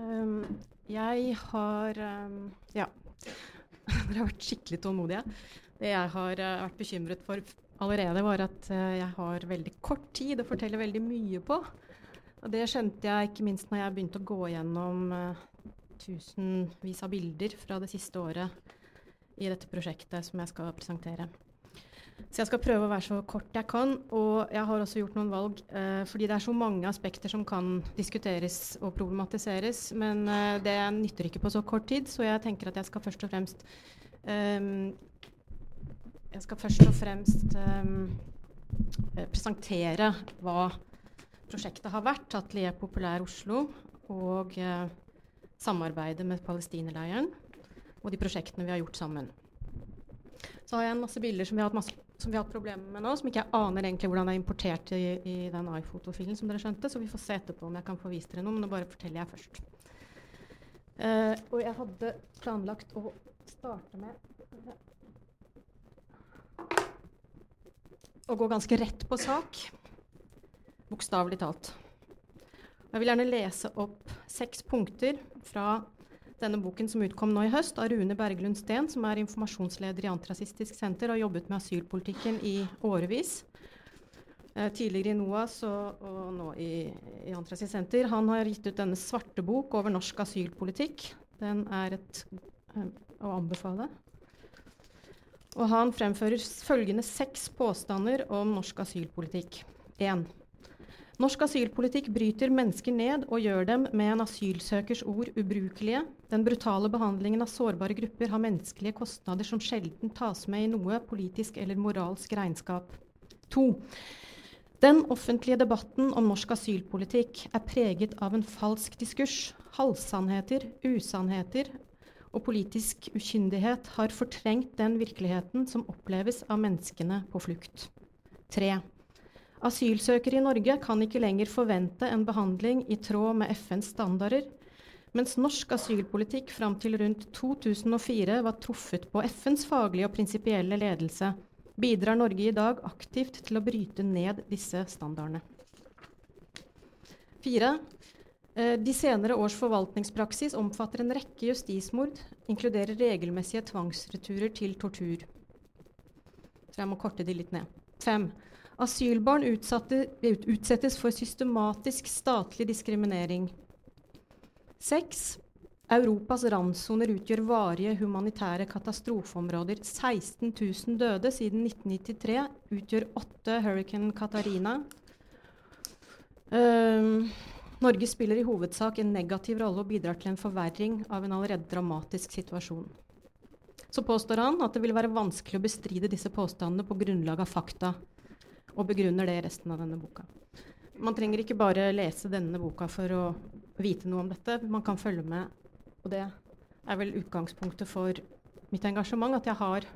Um, jeg har um, Ja. Dere har vært skikkelig tålmodige. Det jeg har uh, vært bekymret for allerede, var at uh, jeg har veldig kort tid å fortelle veldig mye på. Og det skjønte jeg ikke minst når jeg begynte å gå gjennom uh, tusenvis av bilder fra det siste året i dette prosjektet som jeg skal presentere. Så jeg skal prøve å være så kort jeg kan. Og jeg har også gjort noen valg eh, fordi det er så mange aspekter som kan diskuteres og problematiseres. Men eh, det nytter ikke på så kort tid, så jeg tenker at jeg skal først og fremst eh, Jeg skal først og fremst um, presentere hva prosjektet har vært, Atelier Populær Oslo, og uh, samarbeidet med palestinerleiren, og de prosjektene vi har gjort sammen. Så har jeg en masse bilder som vi har hatt, masse, vi har hatt problemer med nå, som ikke jeg aner egentlig hvordan er importert i, i den iPhoto-filen, som dere skjønte. Så vi får se etterpå om jeg kan få vist dere noe, men nå bare forteller jeg først. Uh, og jeg hadde planlagt å starte med å gå ganske rett på sak. Bokstavelig talt. Jeg vil gjerne lese opp seks punkter fra denne boken som utkom nå i høst, av Rune Berglund Steen, som er informasjonsleder i Antirasistisk Senter og har jobbet med asylpolitikken i årevis. Eh, tidligere i NOAS og, og nå i, i Antirasistisk Senter. Han har gitt ut denne svarte bok over norsk asylpolitikk. Den er et, eh, å anbefale. Og han fremfører følgende seks påstander om norsk asylpolitikk. 1. Norsk asylpolitikk bryter mennesker ned og gjør dem med en asylsøkers ord ubrukelige. Den brutale behandlingen av sårbare grupper har menneskelige kostnader som sjelden tas med i noe politisk eller moralsk regnskap. 2. Den offentlige debatten om norsk asylpolitikk er preget av en falsk diskurs. Halvsannheter, usannheter og politisk ukyndighet har fortrengt den virkeligheten som oppleves av menneskene på flukt. 3. Asylsøkere i Norge kan ikke lenger forvente en behandling i tråd med FNs standarder, mens norsk asylpolitikk fram til rundt 2004 var truffet på FNs faglige og prinsipielle ledelse, bidrar Norge i dag aktivt til å bryte ned disse standardene. Fire. Eh, de senere års forvaltningspraksis omfatter en rekke justismord, inkluderer regelmessige tvangsreturer til tortur. Så jeg må korte de litt ned. Fem. Asylbarn utsatte, utsettes for systematisk statlig diskriminering. 6. Europas randsoner utgjør varige humanitære katastrofeområder. 16 000 døde siden 1993 utgjør åtte Hurricane Katarina. Uh, Norge spiller i hovedsak en negativ rolle og bidrar til en forverring av en allerede dramatisk situasjon. Så påstår han at det vil være vanskelig å bestride disse påstandene på grunnlag av fakta og begrunner det i resten av denne boka. Man trenger ikke bare lese denne boka for å vite noe om dette. Man kan følge med, og det er vel utgangspunktet for mitt engasjement, at jeg har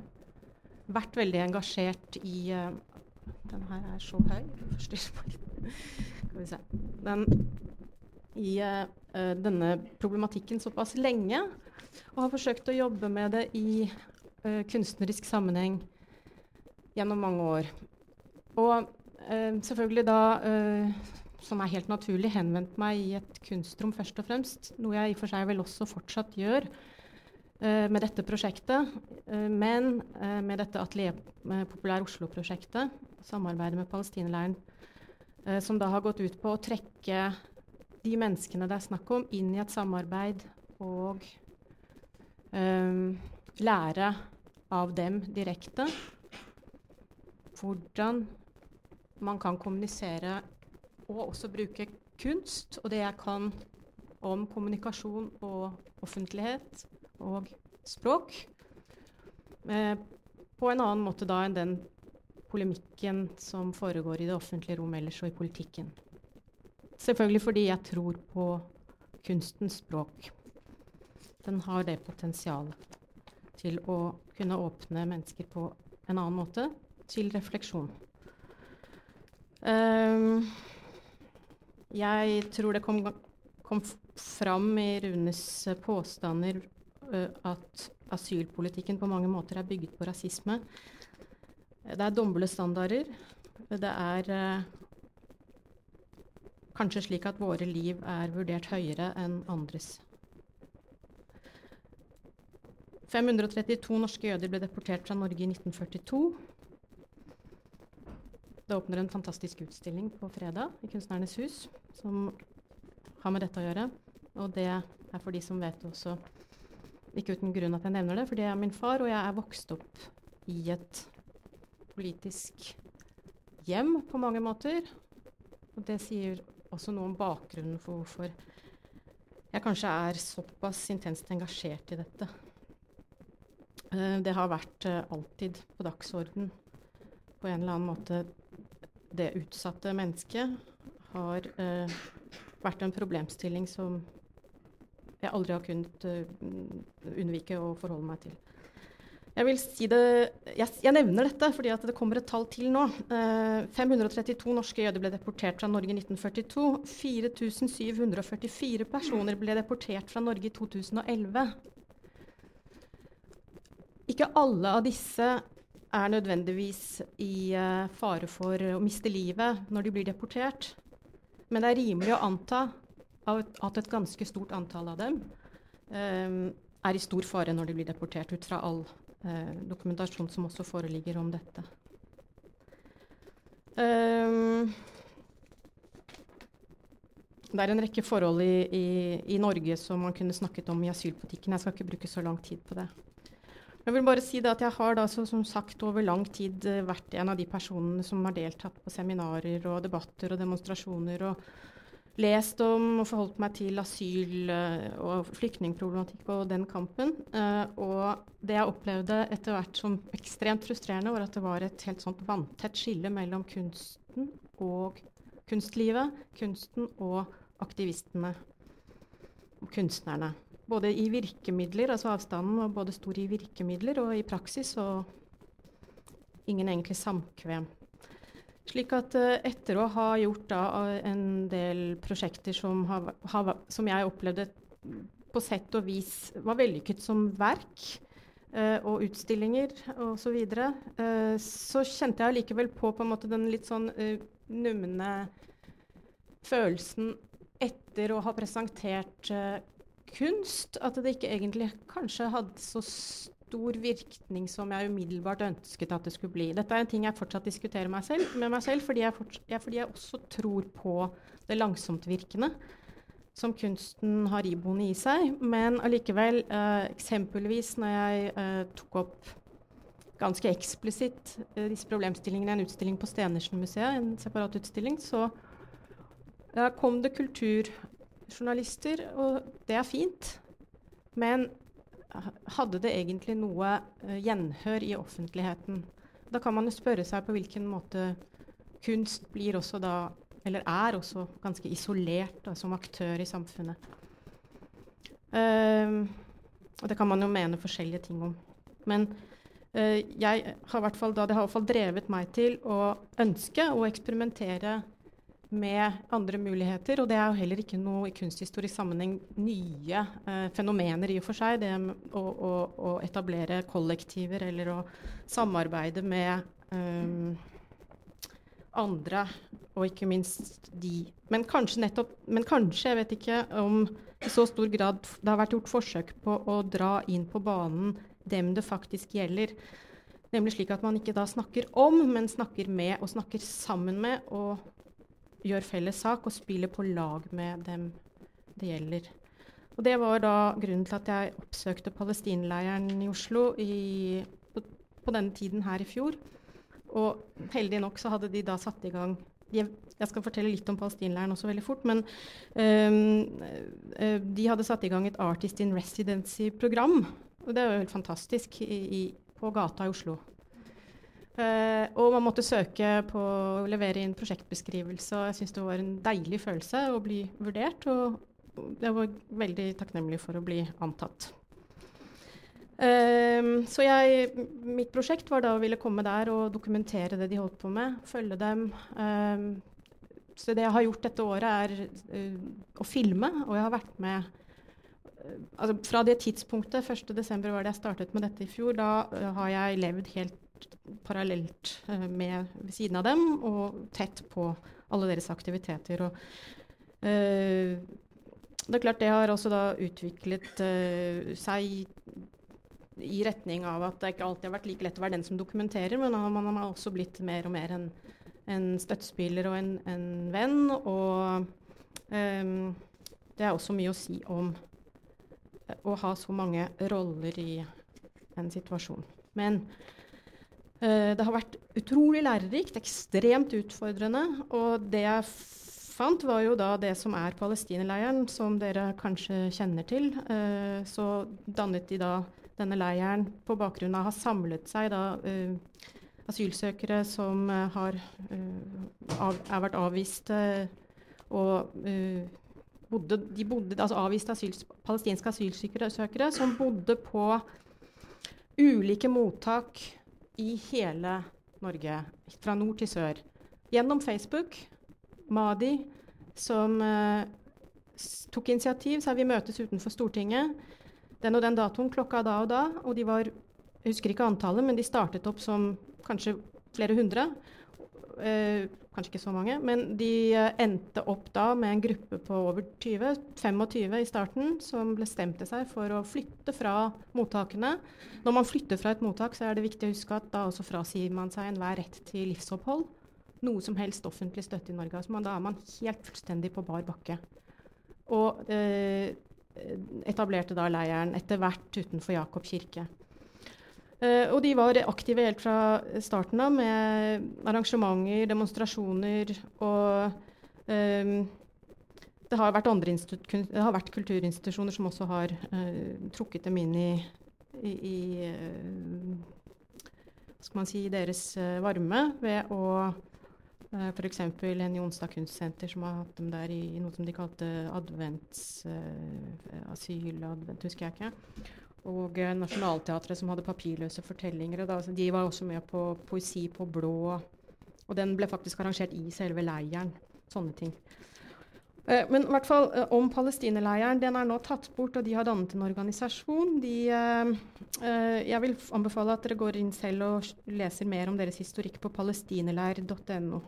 vært veldig engasjert i uh, Den her er så høy. Skal vi se. Den, I uh, uh, denne problematikken såpass lenge, og har forsøkt å jobbe med det i kunstnerisk sammenheng gjennom mange år. Og eh, selvfølgelig da, eh, som er helt naturlig, henvendt meg i et kunstrom først og fremst. Noe jeg i og for seg vel også fortsatt gjør eh, med dette prosjektet. Eh, men eh, med dette Atelier Populær Oslo-prosjektet, samarbeidet med palestinerleiren, som da har gått ut på å trekke de menneskene det er snakk om, inn i et samarbeid og lære av dem direkte. Hvordan man kan kommunisere og også bruke kunst og det jeg kan om kommunikasjon og offentlighet og språk, eh, på en annen måte da enn den polemikken som foregår i det offentlige rom ellers og i politikken. Selvfølgelig fordi jeg tror på kunstens språk. Den har det potensialet til å kunne åpne mennesker på en annen måte, til refleksjon. Um, jeg tror det kom, kom fram i Runes påstander uh, at asylpolitikken på mange måter er bygget på rasisme. Det er doble standarder. Det er uh, kanskje slik at våre liv er vurdert høyere enn andres. 532 norske jøder ble deportert fra Norge i 1942. Det åpner en fantastisk utstilling på fredag i Kunstnernes hus som har med dette å gjøre. Og det er for de som vet også, ikke uten grunn at jeg nevner det, for det er min far, og jeg er vokst opp i et politisk hjem på mange måter. Og det sier også noe om bakgrunnen for hvorfor jeg kanskje er såpass intenst engasjert i dette. Uh, det har vært uh, alltid på dagsorden på en eller annen måte. Det utsatte mennesket har eh, vært en problemstilling som jeg aldri har kunnet unnvike å forholde meg til. Jeg vil si det, jeg, jeg, nevner dette fordi det kommer et tall til nå. Eh, 532 norske jøder ble deportert fra Norge i 1942. 4744 personer ble deportert fra Norge i 2011. Ikke alle av disse er nødvendigvis i uh, fare for å miste livet når de blir deportert. Men det er rimelig å anta at et ganske stort antall av dem um, er i stor fare når de blir deportert, ut fra all eh, dokumentasjon som også foreligger om dette. Um, det er en rekke forhold i, i, i, Norge som man kunne snakket om i asylpolitikken. Jeg skal ikke bruke så lang tid på det. Jeg vil bare si at jeg har da, så, som sagt over lang tid uh, vært en av de personene som har deltatt på seminarer og debatter og demonstrasjoner og lest om og forholdt meg til asyl- eh, og flyktningproblematikk og den kampen. Uh, og det jeg opplevde etter hvert som ekstremt frustrerende, var at det var et helt sånt vanntett skille mellom kunsten og kunstlivet, kunsten og aktivistene kunstnerne. Både i virkemidler, altså avstanden var både stor i virkemidler og i praksis, og ingen egentlig samkvem. Slik at uh, etter å ha gjort da, en del prosjekter som, har, har, som, jeg opplevde på sett og vis var vellykket som verk, uh, og utstillinger osv., så, videre, så kjente jeg likevel på, på måte, den litt sånn numne følelsen etter å ha presentert kunst, at det ikke egentlig kanskje hadde så stor virkning som jeg umiddelbart ønsket at det skulle bli. Dette er en ting jeg fortsatt diskuterer meg selv, med meg selv, fordi jeg, fortsatt, fordi jeg også tror på det langsomtvirkende som kunsten har iboende i seg. Men allikevel, eh, eksempelvis når jeg eh, tok opp ganske eksplisitt eh, disse problemstillingene i en utstilling på Stenersen-museet, en separat utstilling, så kom det kulturjournalister, og det er fint. Men hadde det egentlig noe uh, gjenhør i offentligheten? Da kan man jo spørre seg på hvilken måte kunst blir også da, eller er også ganske isolert da, som aktør i samfunnet. Uh, og det kan man jo mene forskjellige ting om. Men uh, jeg har da, det har i hvert fall drevet meg til å ønske å eksperimentere med andre muligheter. Og det er jo heller ikke noe i kunsthistorisk sammenheng nye eh, fenomener i og for seg. Det å, å, å, etablere kollektiver eller å samarbeide med eh, andre, og ikke minst de. Men kanskje nettopp Men kanskje, jeg vet ikke om i så stor grad det har vært gjort forsøk på å dra inn på banen dem det faktisk gjelder. Nemlig slik at man ikke da snakker om, men snakker med og snakker sammen med. og gjør felles sak og spiller på lag med dem det gjelder. Og det var da grunnen til at jeg oppsøkte palestinleiren i Oslo i, på, på, denne tiden her i fjor. Og heldig nok så hadde de da satt i gang de, Jeg skal fortelle litt om palestinleiren også veldig fort, men uh, de hadde satt i gang et Artist in Residency-program. Og det var jo helt fantastisk i, i, på gata i Oslo. Uh, og man måtte søke på å levere inn prosjektbeskrivelse, og jeg syns det var en deilig følelse å bli vurdert. Og jeg var veldig takknemlig for å bli antatt. Uh, så jeg, mitt prosjekt var da å ville komme der og dokumentere det de holdt på med, følge dem. Uh, så det jeg har gjort dette året, er å filme, og jeg har vært med altså Fra det tidspunktet, 1.12. var det jeg startet med dette i fjor, da har jeg levd helt parallelt uh, med ved siden av dem og tett på alle deres aktiviteter. Og Uh, det er klart det har også da utviklet uh, seg i retning av at det ikke alltid har vært like lett å være den som dokumenterer, men man har også blitt mer og mer en, en støttespiller og en, en venn. Og um, det er også mye å si om å ha så mange roller i en situasjon. Men det har vært utrolig lærerikt, ekstremt utfordrende. Og det jeg fant, var jo da det som er palestinerleiren, som dere kanskje kjenner til. Uh, så dannet de da denne leiren på bakgrunn av å ha samlet seg da uh, asylsøkere som har er vært avvist og bodde, de bodde, altså avviste asyl, palestinske asylsøkere som bodde på ulike mottak i hele Norge, fra nord til sør. Gjennom Facebook Madi, som uh, tok initiativ, sa vi møtes utenfor Stortinget den og den datoen, klokka da og da. Og de var Jeg husker ikke antallet, men de startet opp som kanskje flere hundre. Uh, kanskje ikke så mange, men de uh, endte opp da med en gruppe på over 20, 25 i starten, som bestemte seg for å flytte fra mottakene. Når man flytter fra et mottak, så er det viktig å huske at da også frasier man seg enhver rett til livsopphold noe som helst offentlig støtte i Norge. Altså da er man helt fullstendig på bar bakke. Og eh, etablerte da leiren etter hvert utenfor Jakob kirke. Eh, og de var aktive helt fra starten av med arrangementer, demonstrasjoner og um, det har, det har, vært kulturinstitusjoner som også har uh, trukket dem inn i, i, i eh, skal man si, deres varme ved å Uh, F.eks. en Jonstad kunstsenter som har hatt dem der i, noe som de kalte adventsasyl, uh, advent, husker jeg ikke. Og uh, Nationaltheatret som hadde papirløse fortellinger. Da, de var også med på Poesi på blå. Og den ble faktisk arrangert i selve leiren. Sånne ting. Eh, men i hvert fall eh, om palestinerleiren. Den er nå tatt bort, og de har dannet en organisasjon. De, eh, jeg vil anbefale at dere går inn selv og leser mer om deres historikk på palestinerleir.no.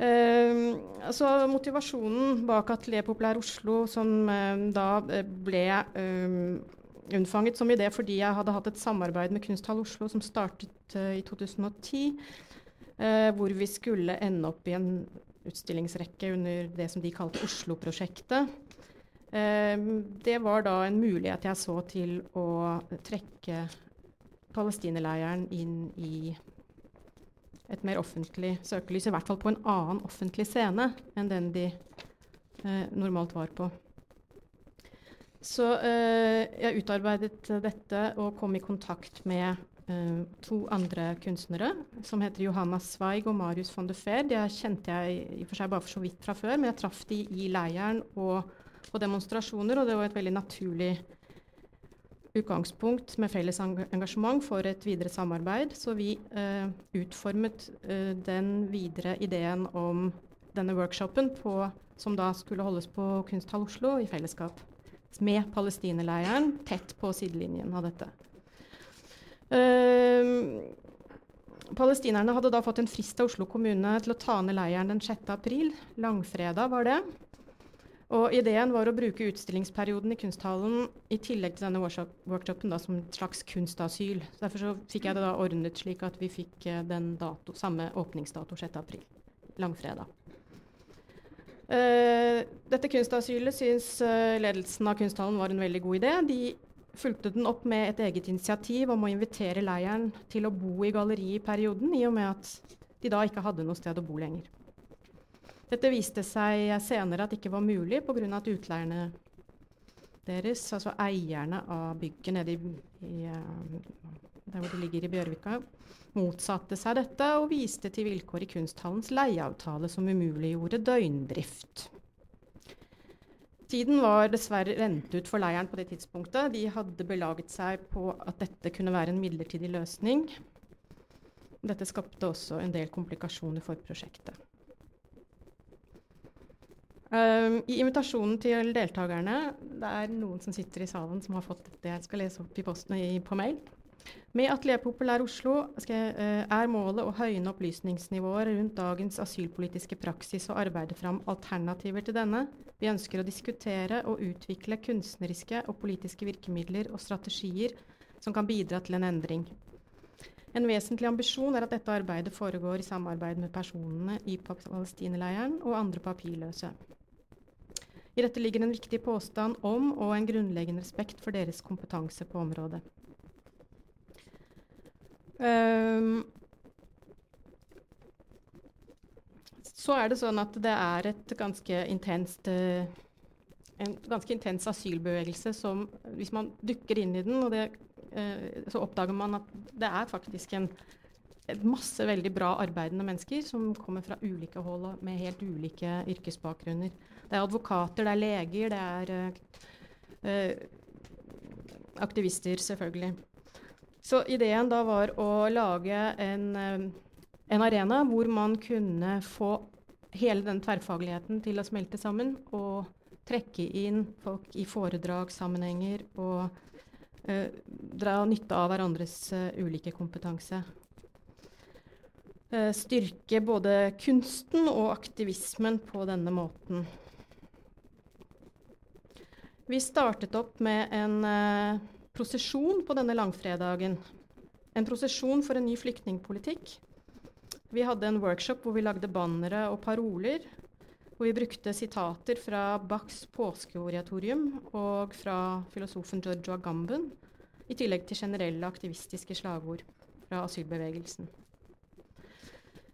Uh, altså Motivasjonen bak Atelier Populær Oslo, som uh, da eh, ble uh, unnfanget som idé fordi jeg hadde hatt et samarbeid med Kunsthall Oslo som startet i 2010, hvor vi skulle ende opp i en utstillingsrekke under det som de kalte Oslo-prosjektet. det var da en mulighet jeg så til å trekke palestinerleiren inn i et mer offentlig søkelys, i hvert fall på en annen offentlig scene enn den de eh, normalt var på. Så eh, jeg utarbeidet dette og kom i kontakt med eh, to andre kunstnere som heter Johanna Zweig og Marius von de Feer. De kjente jeg i og for seg bare for så vidt fra før, men jeg traff de i leiren og på demonstrasjoner, og det var et veldig naturlig utgangspunkt med felles engasjement for et videre samarbeid. Så vi eh, utformet eh, den videre ideen om denne workshopen på, som da skulle holdes på Kunsthall Oslo i fellesskap. Med palestinerleiren tett på sidelinjen av dette. Eh, palestinerne hadde da fått en frist av Oslo kommune til å ta ned leiren den 6. april. Langfredag var det. Og ideen var å bruke utstillingsperioden i kunsthallen i tillegg til denne workshopen da, som et slags kunstasyl. Derfor så fikk jeg det da ordnet slik at vi fikk eh, den dato, samme åpningsdato 6.4, langfredag. Uh, dette kunstasylet syns uh, ledelsen av kunsthallen var en veldig god idé. De fulgte den opp med et eget initiativ om å invitere leiren til å bo i galleriet i perioden, i og med at de da ikke hadde noe sted å bo lenger. Dette viste seg senere at det ikke var mulig pga. at utleierne deres, altså eierne av bygget nede i, i, eh, der hvor det ligger i Bjørvika, motsatte seg dette og viste til vilkår i kunsthallens leieavtale som umuliggjorde døgndrift. Tiden var dessverre rent ut for leiren på det tidspunktet. De hadde belaget seg på at dette kunne være en midlertidig løsning. Dette skapte også en del komplikasjoner for prosjektet. Um, I invitasjonen til deltakerne Det er noen som sitter i salen som har fått det jeg skal lese opp i posten i, på mail. Med Atelier Populær Oslo skal, uh, er målet å høyne opplysningsnivået rundt dagens asylpolitiske praksis og arbeide fram alternativer til denne. Vi ønsker å diskutere og utvikle kunstneriske og politiske virkemidler og strategier som kan bidra til en endring. En vesentlig ambisjon er at dette arbeidet foregår i samarbeid med personene i palestinerleiren og andre papirløse. I dette ligger en viktig påstand om og en grunnleggende respekt for deres kompetanse på området. Um, så er det sånn at det er et ganske intenst uh, en ganske intens asylbevegelse som Hvis man dukker inn i den, det, eh, så oppdager man at det er faktisk en masse veldig bra arbeidende mennesker som kommer fra ulike hold med helt ulike yrkesbakgrunner. Det er advokater, det er leger, det er uh, aktivister, selvfølgelig. Så ideen da var å lage en, eh, en, arena hvor man kunne få hele den tverrfagligheten til å smelte sammen, og trekke inn folk i foredragssammenhenger og uh, dra nytte av hverandres uh, ulike kompetanse. Uh, styrke både kunsten og aktivismen på denne måten. Vi startet opp med en prosesjon på denne langfredagen. En prosesjon for en ny flyktningpolitikk. Vi hadde en workshop hvor vi lagde bannere og paroler. Hvor vi brukte sitater fra Bachs påskeoratorium og fra filosofen Giorgio Agamben. I tillegg til generelle aktivistiske slagord fra asylbevegelsen.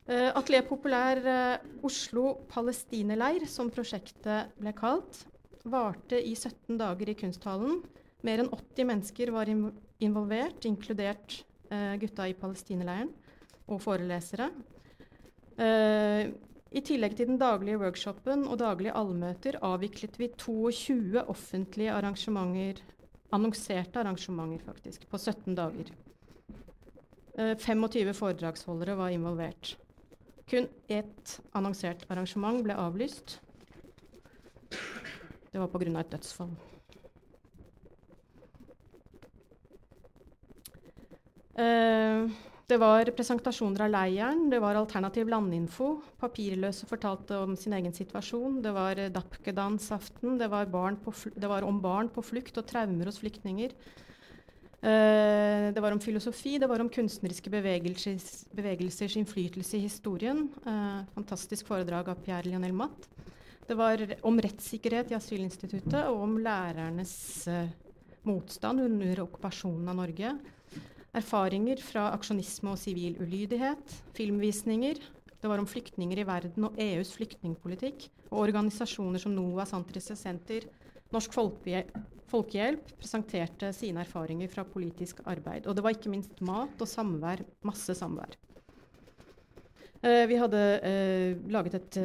Uh, Atelier Populær uh, Oslo palestinerleir, som prosjektet ble kalt, varte i 17 dager i Kunsthallen mer enn 80 mennesker var involvert, inkludert uh, gutta i palestinerleiren og forelesere. Uh, I tillegg til den daglige workshopen og daglige allmøter avviklet vi 22 offentlige arrangementer, annonserte arrangementer faktisk, på 17 dager. Eh, 25 foredragsholdere var involvert. Kun ett annonsert arrangement ble avlyst. Det var pga. et dødsfall. Uh, det var presentasjoner av leiren, det var alternativ landinfo. Papirløse fortalte om sin egen situasjon. Det var Dapkedansaften. Det, det, var om barn på flukt og traumer hos flyktninger. Uh, det var om filosofi, det var om kunstneriske bevegelsers, bevegelsers innflytelse i historien. Uh, fantastisk foredrag av Pierre Lionel Matt. Det var om rettssikkerhet i asylinstituttet og om lærernes uh, motstand under okkupasjonen av Norge. Erfaringer fra aksjonisme og sivil ulydighet. Filmvisninger. Det var om flyktninger i verden og EUs flyktningpolitikk. Og organisasjoner som NOAS Antiresessenter, Senter, Norsk Folkehjelp presenterte sine erfaringer fra politisk arbeid. Og det var ikke minst mat og samvær. Masse samvær. Uh, vi hadde uh, laget et,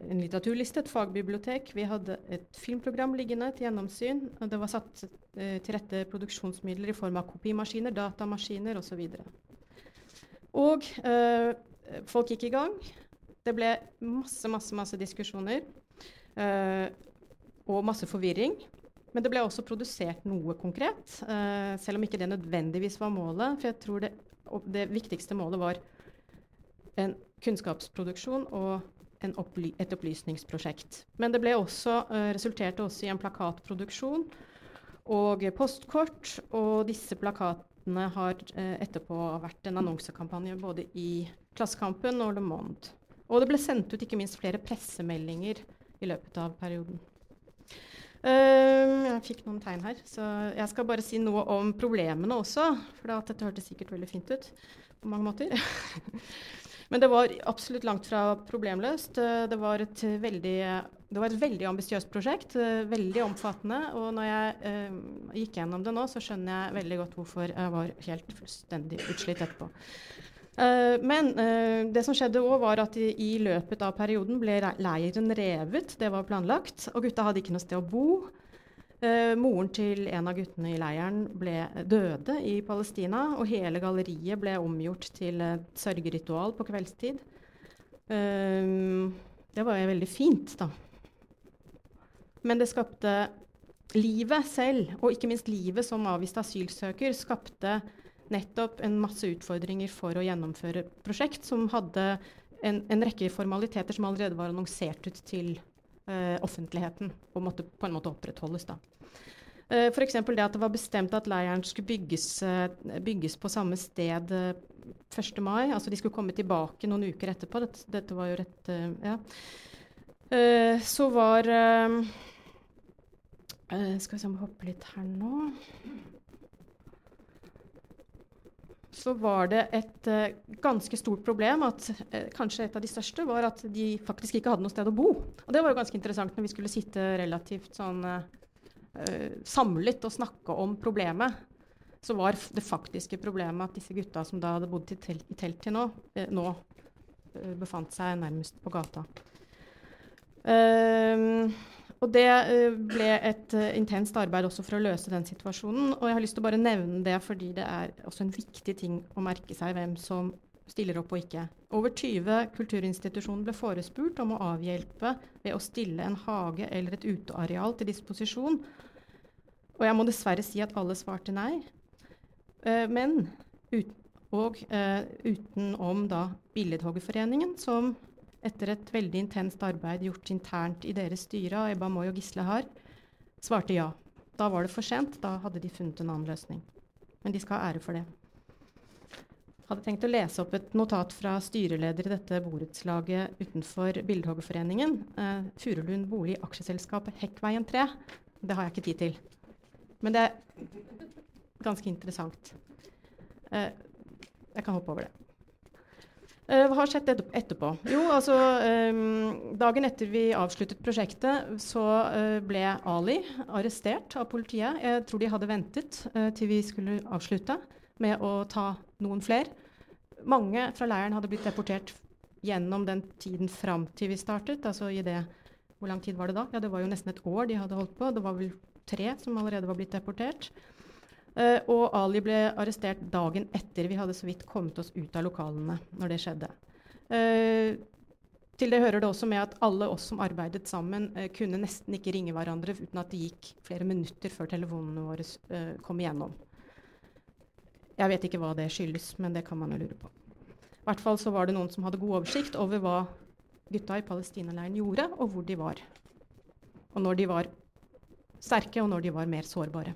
en litteraturliste, et fagbibliotek. Vi hadde et filmprogram liggende til gjennomsyn. Det var satt til rette produksjonsmidler i form av kopimaskiner, datamaskiner osv. Og, og folk gikk i gang. Det ble masse, masse, masse diskusjoner. og masse forvirring. Men det ble også produsert noe konkret, selv om ikke det nødvendigvis var målet. For jeg tror det, det viktigste målet var en kunnskapsproduksjon og opply et opplysningsprosjekt. Men det ble også, uh, resulterte også i en plakatproduksjon og postkort. Og disse plakatene har uh, etterpå vært en annonsekampanje både i Klassekampen og Le Monde. Og det ble sendt ut ikke minst flere pressemeldinger i løpet av perioden. Uh, jeg fikk noen tegn her, så jeg skal bare si noe om problemene også. For dette hørtes sikkert veldig fint ut på mange måter. Men det var absolutt langt fra problemløst. Eh, det var et veldig, det veldig ambisiøst prosjekt. Eh, veldig omfattende. Og når jeg eh, gikk gjennom det nå, så skjønner jeg veldig godt hvorfor jeg var helt fullstendig utslitt etterpå. Uh, men uh, det som skjedde òg, var at i, i, løpet av perioden ble leiren revet. Det var planlagt. Og gutta hadde ikke noe sted å bo. Uh, moren til en av guttene i leiren ble døde i Palestina, og hele galleriet ble omgjort til et sørgeritual på kveldstid. Eh, det var jo veldig fint, da. Men det skapte Livet selv, og ikke minst livet som avvist asylsøker, skapte nettopp en masse utfordringer for å gjennomføre prosjekt som hadde en, en rekke formaliteter som allerede var annonsert ut til offentligheten og måtte på en måte opprettholdes. da. Uh, F.eks. det at det var bestemt at leiren skulle bygges, uh, bygges på samme sted uh, 1. mai. Altså de skulle komme tilbake noen uker etterpå. Dette, dette var jo rett Ja. så var Skal vi se om vi hopper litt her nå så var det et uh, ganske stort problem at uh, kanskje et av de største var at de faktisk ikke hadde noe sted å bo. Og det var jo ganske interessant når vi skulle sitte relativt sånn uh, samlet og snakke om problemet. Så var det faktiske problemet at disse gutta som da hadde bodd i, telt, i telt til nå, nå befant seg nærmest på gata. Uh, og det uh, ble et uh, intenst arbeid også for å løse den situasjonen. Og jeg har lyst til å bare nevne det fordi det er også en viktig ting å merke seg hvem som stiller opp og ikke. Over 20 kulturinstitusjoner ble forespurt om å avhjelpe ved å stille en hage eller et uteareal til disposisjon. Og jeg må dessverre si at alle svarte nei. Uh, men ut, og utenom da Billedhoggerforeningen, som etter et veldig intenst arbeid gjort internt i deres styre av Ebba Moy og Gisle Haar, svarte ja. Da var det for sent. Da hadde de funnet en annen løsning. Men de skal ha ære for det. Jeg hadde tenkt å lese opp et notat fra styreleder i dette borettslaget utenfor Billedhoggerforeningen. Eh, Furulund bolig aksjeselskap Hekkveien 3. Det har jeg ikke tid til. Men det er ganske interessant. Eh, jeg kan hoppe over det. Uh, hva har skjedd etterpå? Jo, altså um, Dagen etter vi avsluttet prosjektet, så uh, ble Ali arrestert av politiet. Jeg tror de hadde ventet uh, til vi skulle avslutte med å ta noen flere. Mange fra leiren hadde blitt deportert gjennom den tiden fram til vi startet. altså i det, Hvor lang tid var det da? Ja, Det var jo nesten et år de hadde holdt på. Det var vel tre som allerede var blitt deportert. Uh, og Ali ble arrestert dagen etter vi hadde så vidt kommet oss ut av lokalene. når det skjedde. Uh, til det hører det også med at alle oss som arbeidet sammen, uh, kunne nesten ikke ringe hverandre uten at det gikk flere minutter før telefonene våre kom igjennom. Jeg vet ikke hva det skyldes, men det kan man jo lure på. I hvert fall så var det noen som hadde god oversikt over hva gutta i Palestinaleiren gjorde, og hvor de var. Og når de var sterke, og når de var mer sårbare.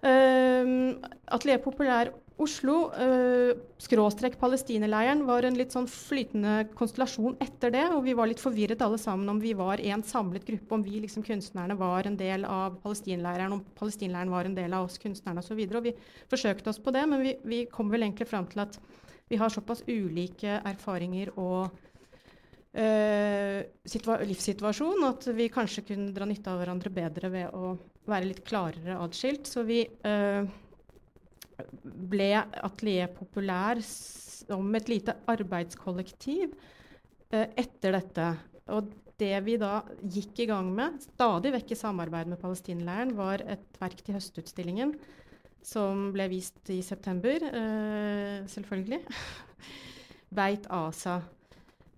Uh, Atelier Populær Oslo, uh, skråstrek Palestinerleiren, var en litt sånn flytende konstellasjon etter det. Og vi var litt forvirret alle sammen om vi var en samlet gruppe, om vi liksom kunstnerne var en del av palestinleiren, om palestinleiren var en del av oss kunstnerne osv. Og, så og vi forsøkte oss på det, men vi, vi kom vel egentlig fram til at vi har såpass ulike erfaringer og livssituasjon at vi kanskje kunne dra nytte av hverandre bedre ved å være litt klarere atskilt. Så vi uh, ble Atelier Populær som et lite arbeidskollektiv uh, etter dette. Og det vi da gikk i gang med, stadig vekk i samarbeid med palestinleiren, var et verk til høstutstillingen som ble vist i september, selvfølgelig. Beit Asa.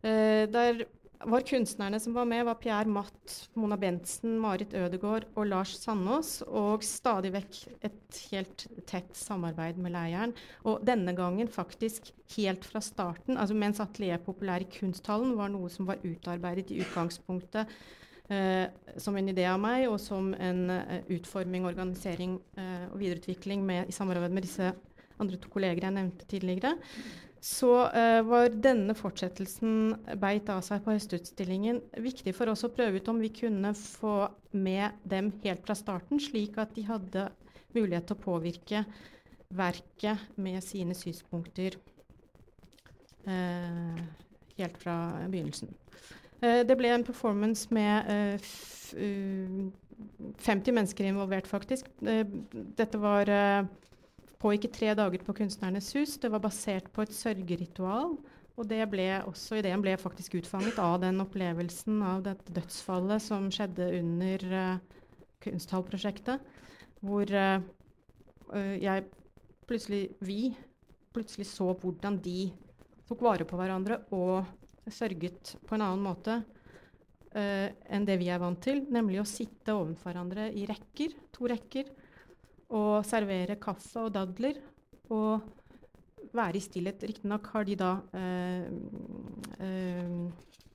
Der var kunstnerne som var med, var Pierre Matt, Mona Bentsen, Marit Ødegaard og Lars Sandås. Og stadig vekk et helt tett samarbeid med leiren. Og denne gangen faktisk helt fra starten, altså mens Atelier Populær i Kunsthallen var noe som var utarbeidet i utgangspunktet eh, som en idé av meg, og som en eh, utforming, organisering eh, og videreutvikling med, i samarbeid med disse andre to kolleger jeg nevnte tidligere så uh, var denne fortsettelsen beit av seg på høstutstillingen viktig for oss å prøve ut om vi kunne få med dem helt fra starten, slik at de hadde mulighet til å påvirke verket med sine synspunkter uh, helt fra begynnelsen. Uh, det ble en performance med 50 mennesker involvert, faktisk. dette var pågikk i tre dager på Kunstnernes hus. Det var basert på et sørgeritual. Og det ble også, ideen ble faktisk utfanget av den opplevelsen av dette dødsfallet som skjedde under uh, Kunsthallprosjektet. Hvor uh, jeg plutselig Vi plutselig så hvordan de tok vare på hverandre og sørget på en annen måte uh, enn det vi er vant til. Nemlig å sitte ovenfor hverandre i rekker, to rekker, og servere kaffe og dadler. Og være i stillhet. Riktignok har de da eh, eh,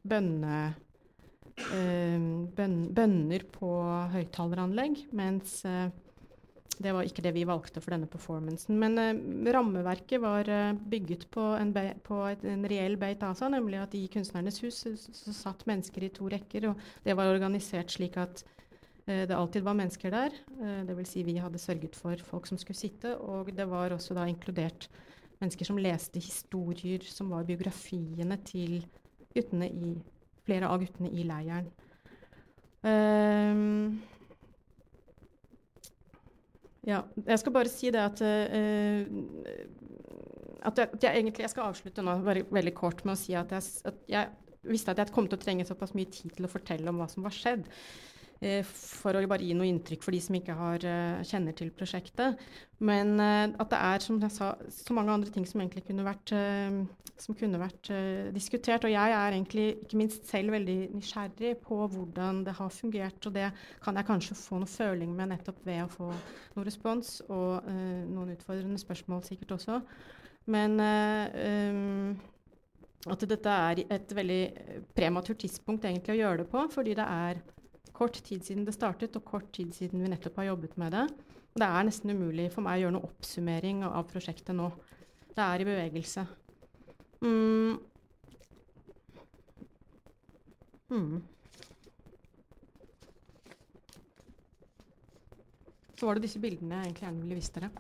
bønne, eh, bøn, bønner på høyttaleranlegg, mens eh, det var ikke det vi valgte for denne performancen. Men eh, rammeverket var eh, bygget på en, be, på et, en reell Beit Asa, nemlig at i Kunstnernes hus så, så satt mennesker i to rekker, og det var organisert slik at det alltid var mennesker der. Eh, Dvs. Si vi hadde sørget for folk som skulle sitte, og det var også da inkludert mennesker som leste historier som var biografiene til guttene i flere av guttene i leiren. Um, ja, jeg skal bare si det at, uh, at, jeg, at jeg, egentlig Jeg skal avslutte nå bare veldig kort med å si at jeg, at jeg, visste at jeg kom til å trenge såpass mye tid til å fortelle om hva som var skjedd. Uh, for å bare gi noe inntrykk for de som ikke har, uh, kjenner til prosjektet. Men at det er, som jeg sa, så mange andre ting som egentlig kunne vært, som kunne vært diskutert. Og jeg er egentlig ikke minst selv veldig nysgjerrig på hvordan det har fungert. Og det kan jeg kanskje få noe føling med nettopp ved å få noe respons, og noen utfordrende spørsmål sikkert også. Men um, at dette er et veldig prematurt tidspunkt egentlig å gjøre det på, fordi det er kort tid siden det startet, og kort tid siden vi nettopp har jobbet med det. Det er nesten umulig for meg å gjøre noe oppsummering av prosjektet nå. Det er i bevegelse. Mm. Mm. Så var det disse bildene jeg egentlig gjerne ville vist dere.